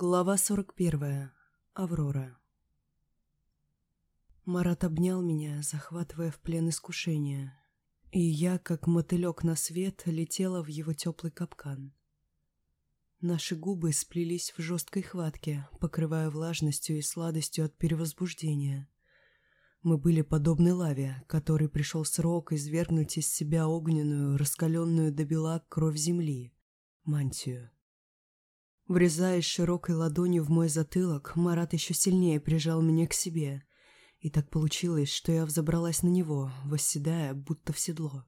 Глава 41. Аврора. Марат обнял меня, захватывая в плен искушения, и я, как мотылек на свет, летела в его теплый капкан. Наши губы сплелись в жесткой хватке, покрывая влажностью и сладостью от перевозбуждения. Мы были подобны лаве, которой пришел срок извергнуть из себя огненную, раскаленную до бела кровь земли, мантию. Врезаясь широкой ладонью в мой затылок, Марат еще сильнее прижал меня к себе. И так получилось, что я взобралась на него, восседая, будто в седло.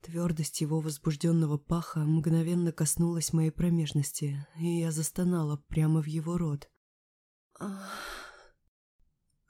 Твердость его возбужденного паха мгновенно коснулась моей промежности, и я застонала прямо в его рот.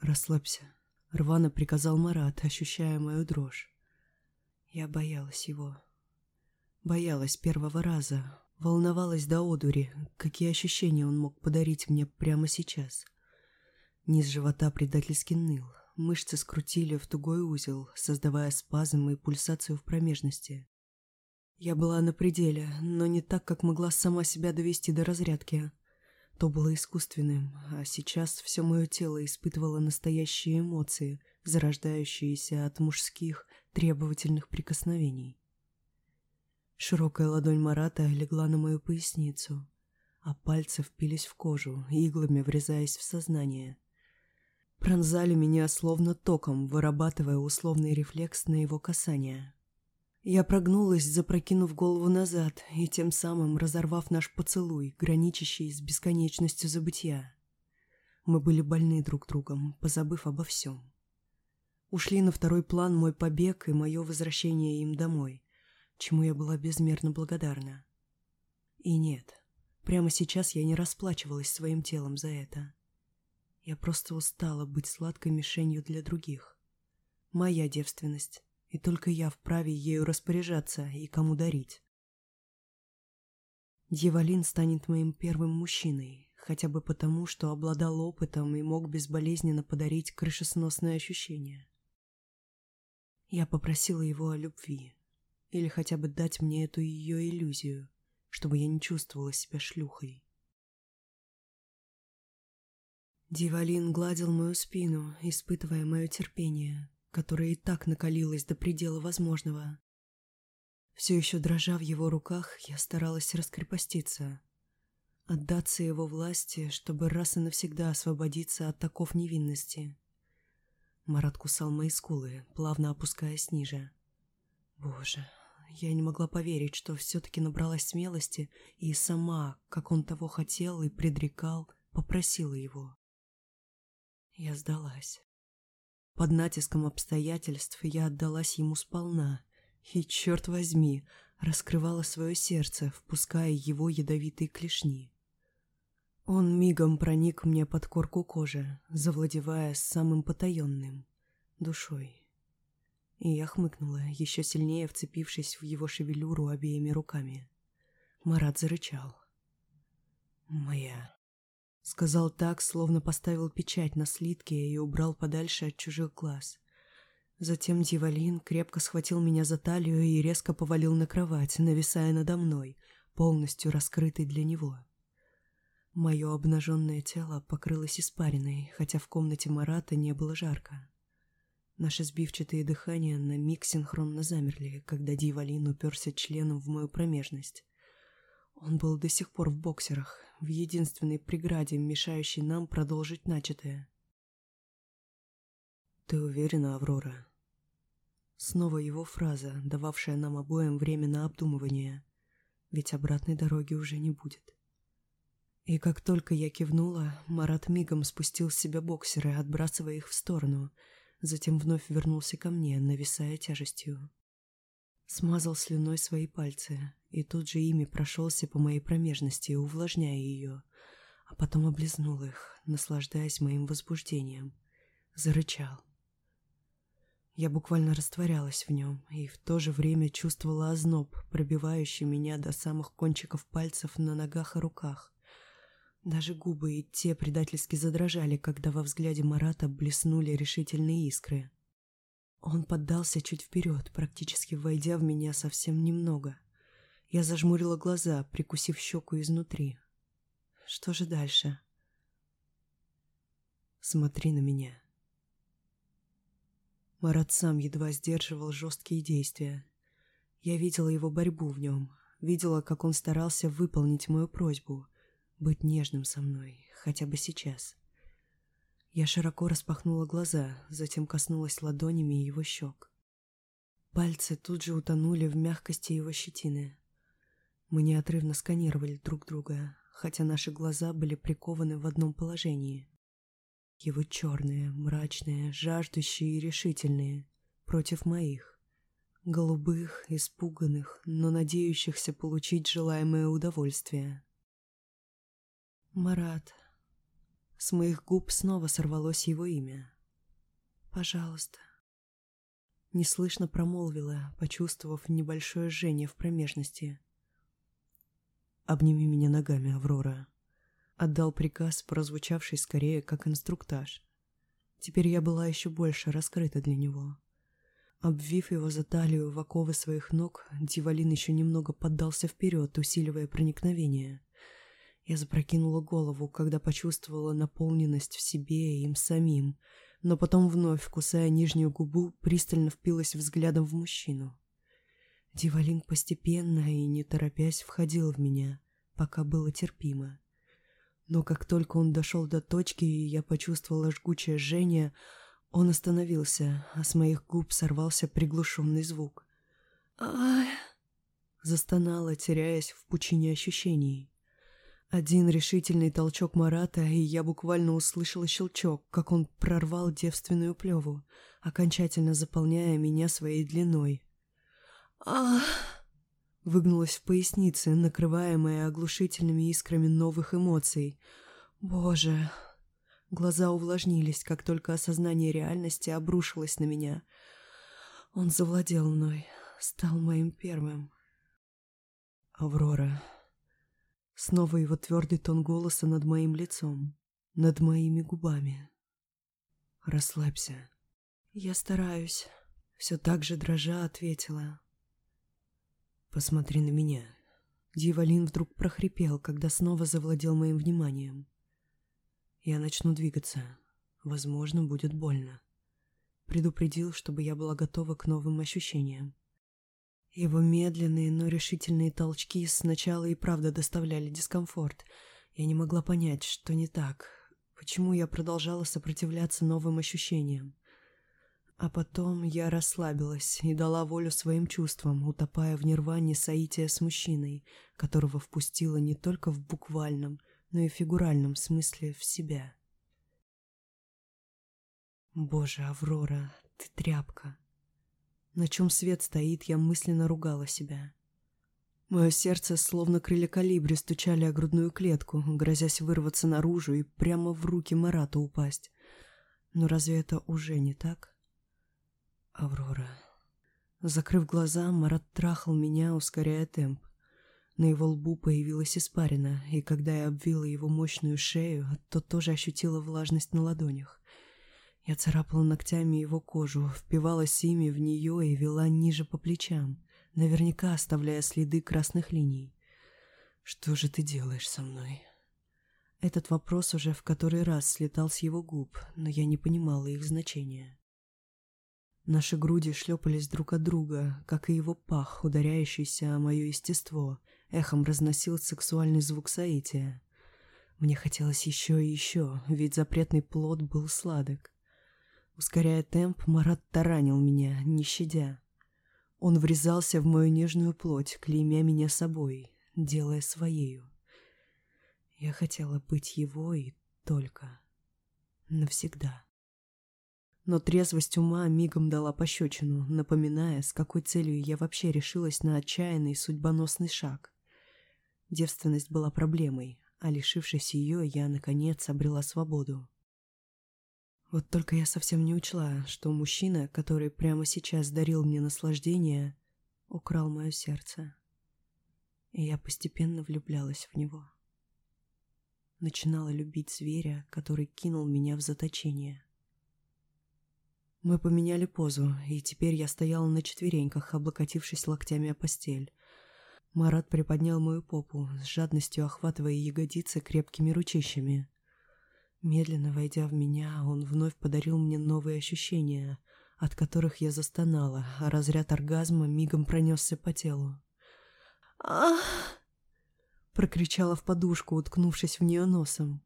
«Расслабься», — рвано приказал Марат, ощущая мою дрожь. Я боялась его. Боялась первого раза, Волновалась до одури, какие ощущения он мог подарить мне прямо сейчас. Низ живота предательски ныл, мышцы скрутили в тугой узел, создавая спазм и пульсацию в промежности. Я была на пределе, но не так, как могла сама себя довести до разрядки. То было искусственным, а сейчас все мое тело испытывало настоящие эмоции, зарождающиеся от мужских требовательных прикосновений. Широкая ладонь Марата легла на мою поясницу, а пальцы впились в кожу, иглами врезаясь в сознание. Пронзали меня словно током, вырабатывая условный рефлекс на его касание. Я прогнулась, запрокинув голову назад и тем самым разорвав наш поцелуй, граничащий с бесконечностью забытия. Мы были больны друг другом, позабыв обо всем. Ушли на второй план мой побег и мое возвращение им домой чему я была безмерно благодарна. И нет, прямо сейчас я не расплачивалась своим телом за это. Я просто устала быть сладкой мишенью для других. Моя девственность, и только я вправе ею распоряжаться и кому дарить. Дьяволин станет моим первым мужчиной, хотя бы потому, что обладал опытом и мог безболезненно подарить крышесносное ощущение. Я попросила его о любви, или хотя бы дать мне эту ее иллюзию, чтобы я не чувствовала себя шлюхой. Дивалин гладил мою спину, испытывая мое терпение, которое и так накалилось до предела возможного. Все еще дрожа в его руках, я старалась раскрепоститься, отдаться его власти, чтобы раз и навсегда освободиться от таков невинности. Марат кусал мои скулы, плавно опускаясь ниже. Боже, я не могла поверить, что все-таки набралась смелости и сама, как он того хотел и предрекал, попросила его. Я сдалась. Под натиском обстоятельств я отдалась ему сполна, и, черт возьми, раскрывала свое сердце, впуская его ядовитые клешни. Он мигом проник мне под корку кожи, завладевая самым потаенным — душой. И я хмыкнула, еще сильнее вцепившись в его шевелюру обеими руками. Марат зарычал. «Моя», — сказал так, словно поставил печать на слитке и убрал подальше от чужих глаз. Затем Дивалин крепко схватил меня за талию и резко повалил на кровать, нависая надо мной, полностью раскрытой для него. Мое обнаженное тело покрылось испариной, хотя в комнате Марата не было жарко. Наши сбивчатые дыхания на миг синхронно замерли, когда Дивалин уперся членом в мою промежность. Он был до сих пор в боксерах, в единственной преграде, мешающей нам продолжить начатое. «Ты уверена, Аврора?» Снова его фраза, дававшая нам обоим время на обдумывание, ведь обратной дороги уже не будет. И как только я кивнула, Марат мигом спустил с себя боксеры, отбрасывая их в сторону — затем вновь вернулся ко мне, нависая тяжестью. Смазал слюной свои пальцы, и тут же ими прошелся по моей промежности, увлажняя ее, а потом облизнул их, наслаждаясь моим возбуждением. Зарычал. Я буквально растворялась в нем и в то же время чувствовала озноб, пробивающий меня до самых кончиков пальцев на ногах и руках. Даже губы и те предательски задрожали, когда во взгляде Марата блеснули решительные искры. Он поддался чуть вперед, практически войдя в меня совсем немного. Я зажмурила глаза, прикусив щеку изнутри. Что же дальше? Смотри на меня. Марат сам едва сдерживал жесткие действия. Я видела его борьбу в нем, видела, как он старался выполнить мою просьбу, быть нежным со мной, хотя бы сейчас. Я широко распахнула глаза, затем коснулась ладонями его щек. Пальцы тут же утонули в мягкости его щетины. Мы неотрывно сканировали друг друга, хотя наши глаза были прикованы в одном положении. Его черные, мрачные, жаждущие и решительные, против моих. Голубых, испуганных, но надеющихся получить желаемое удовольствие. Марат. С моих губ снова сорвалось его имя. «Пожалуйста». Неслышно промолвила, почувствовав небольшое жжение в промежности. «Обними меня ногами, Аврора», — отдал приказ, прозвучавший скорее как инструктаж. Теперь я была еще больше раскрыта для него. Обвив его за талию в оковы своих ног, Дивалин еще немного поддался вперед, усиливая проникновение. Я запрокинула голову, когда почувствовала наполненность в себе и им самим, но потом вновь, кусая нижнюю губу, пристально впилась взглядом в мужчину. Дивалин постепенно и не торопясь входил в меня, пока было терпимо. Но как только он дошел до точки, и я почувствовала жгучее жжение, он остановился, а с моих губ сорвался приглушенный звук. «Ай!» Застонала, теряясь в пучине ощущений. Один решительный толчок Марата, и я буквально услышала щелчок, как он прорвал девственную плеву, окончательно заполняя меня своей длиной. Ах! Выгнулась в пояснице, накрываемая оглушительными искрами новых эмоций. Боже! Глаза увлажнились, как только осознание реальности обрушилось на меня. Он завладел мной, стал моим первым. Аврора. Снова его твердый тон голоса над моим лицом, над моими губами. Расслабься. Я стараюсь. Все так же дрожа ответила. «Посмотри на меня». Дьяволин вдруг прохрипел, когда снова завладел моим вниманием. «Я начну двигаться. Возможно, будет больно». Предупредил, чтобы я была готова к новым ощущениям. Его медленные, но решительные толчки сначала и правда доставляли дискомфорт. Я не могла понять, что не так. Почему я продолжала сопротивляться новым ощущениям? А потом я расслабилась и дала волю своим чувствам, утопая в нирване соития с мужчиной, которого впустила не только в буквальном, но и фигуральном смысле в себя. Боже, Аврора, ты тряпка. На чем свет стоит, я мысленно ругала себя. Мое сердце, словно крылья калибри, стучали о грудную клетку, грозясь вырваться наружу и прямо в руки Марата упасть. Но разве это уже не так? Аврора. Закрыв глаза, Марат трахал меня, ускоряя темп. На его лбу появилась испарина, и когда я обвила его мощную шею, то тоже ощутила влажность на ладонях. Я царапала ногтями его кожу, впивалась ими в нее и вела ниже по плечам, наверняка оставляя следы красных линий. «Что же ты делаешь со мной?» Этот вопрос уже в который раз слетал с его губ, но я не понимала их значения. Наши груди шлепались друг от друга, как и его пах, ударяющийся о мое естество, эхом разносил сексуальный звук соития. Мне хотелось еще и еще, ведь запретный плод был сладок. Ускоряя темп, Марат таранил меня, не щадя. Он врезался в мою нежную плоть, клеймя меня собой, делая своею. Я хотела быть его и только. Навсегда. Но трезвость ума мигом дала пощечину, напоминая, с какой целью я вообще решилась на отчаянный судьбоносный шаг. Девственность была проблемой, а лишившись ее, я, наконец, обрела свободу. Вот только я совсем не учла, что мужчина, который прямо сейчас дарил мне наслаждение, украл мое сердце. И я постепенно влюблялась в него. Начинала любить зверя, который кинул меня в заточение. Мы поменяли позу, и теперь я стояла на четвереньках, облокотившись локтями о постель. Марат приподнял мою попу, с жадностью охватывая ягодицы крепкими ручищами. Медленно войдя в меня, он вновь подарил мне новые ощущения, от которых я застонала, а разряд оргазма мигом пронесся по телу. «Ах!» прокричала в подушку, уткнувшись в нее носом.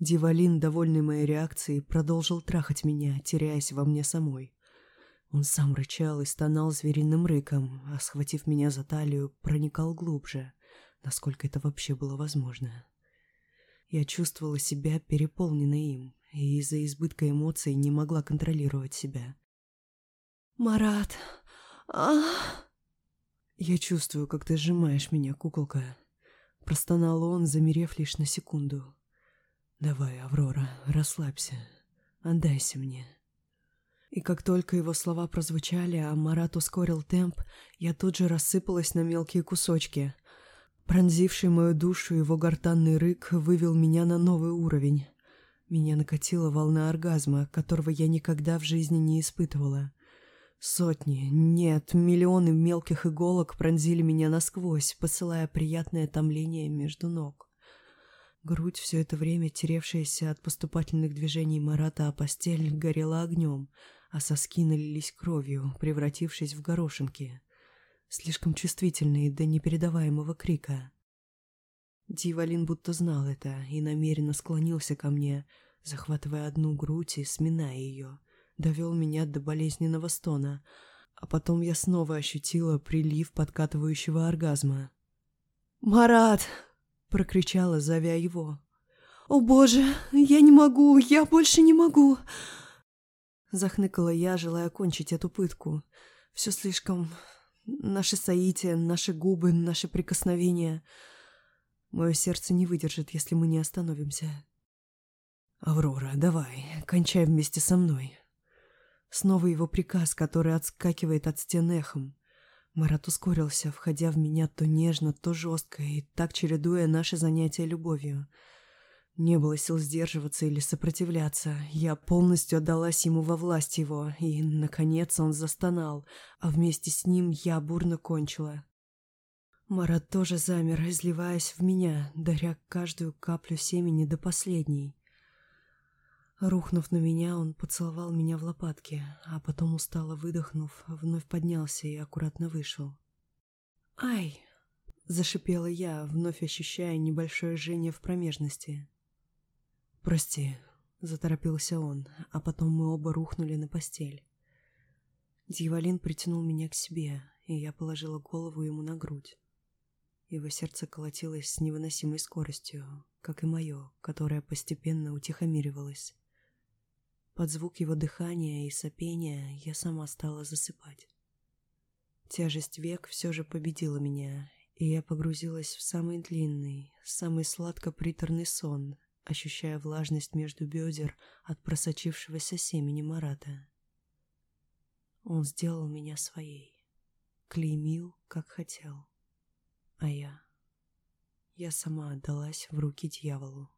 Дивалин, довольный моей реакцией, продолжил трахать меня, теряясь во мне самой. Он сам рычал и стонал звериным рыком, а, схватив меня за талию, проникал глубже, насколько это вообще было возможно. Я чувствовала себя переполненной им, и из-за избытка эмоций не могла контролировать себя. «Марат! Ах!» «Я чувствую, как ты сжимаешь меня, куколка», — простонал он, замерев лишь на секунду. «Давай, Аврора, расслабься, отдайся мне». И как только его слова прозвучали, а Марат ускорил темп, я тут же рассыпалась на мелкие кусочки. Пронзивший мою душу его гортанный рык вывел меня на новый уровень. Меня накатила волна оргазма, которого я никогда в жизни не испытывала. Сотни, нет, миллионы мелких иголок пронзили меня насквозь, посылая приятное томление между ног. Грудь, все это время теревшаяся от поступательных движений Марата о постель, горела огнем, а соски налились кровью, превратившись в горошинки, слишком чувствительные до непередаваемого крика. Дивалин будто знал это и намеренно склонился ко мне, захватывая одну грудь и сминая ее, довел меня до болезненного стона, а потом я снова ощутила прилив подкатывающего оргазма. «Марат!» прокричала, зовя его. «О боже, я не могу, я больше не могу!» Захныкала я, желая кончить эту пытку. Все слишком... Наши соития, наши губы, наши прикосновения. Мое сердце не выдержит, если мы не остановимся. «Аврора, давай, кончай вместе со мной». Снова его приказ, который отскакивает от стен эхом. Марат ускорился, входя в меня то нежно, то жестко, и так чередуя наши занятия любовью. Не было сил сдерживаться или сопротивляться. Я полностью отдалась ему во власть его, и, наконец, он застонал, а вместе с ним я бурно кончила. Марат тоже замер, изливаясь в меня, даря каждую каплю семени до последней. Рухнув на меня, он поцеловал меня в лопатки, а потом, устало выдохнув, вновь поднялся и аккуратно вышел. «Ай!» — зашипела я, вновь ощущая небольшое жжение в промежности. «Прости», — заторопился он, а потом мы оба рухнули на постель. Дьяволин притянул меня к себе, и я положила голову ему на грудь. Его сердце колотилось с невыносимой скоростью, как и мое, которое постепенно утихомиривалось. Под звук его дыхания и сопения я сама стала засыпать. Тяжесть век все же победила меня, и я погрузилась в самый длинный, самый сладко-приторный сон, ощущая влажность между бедер от просочившегося семени Марата. Он сделал меня своей, клеймил, как хотел, а я... Я сама отдалась в руки дьяволу.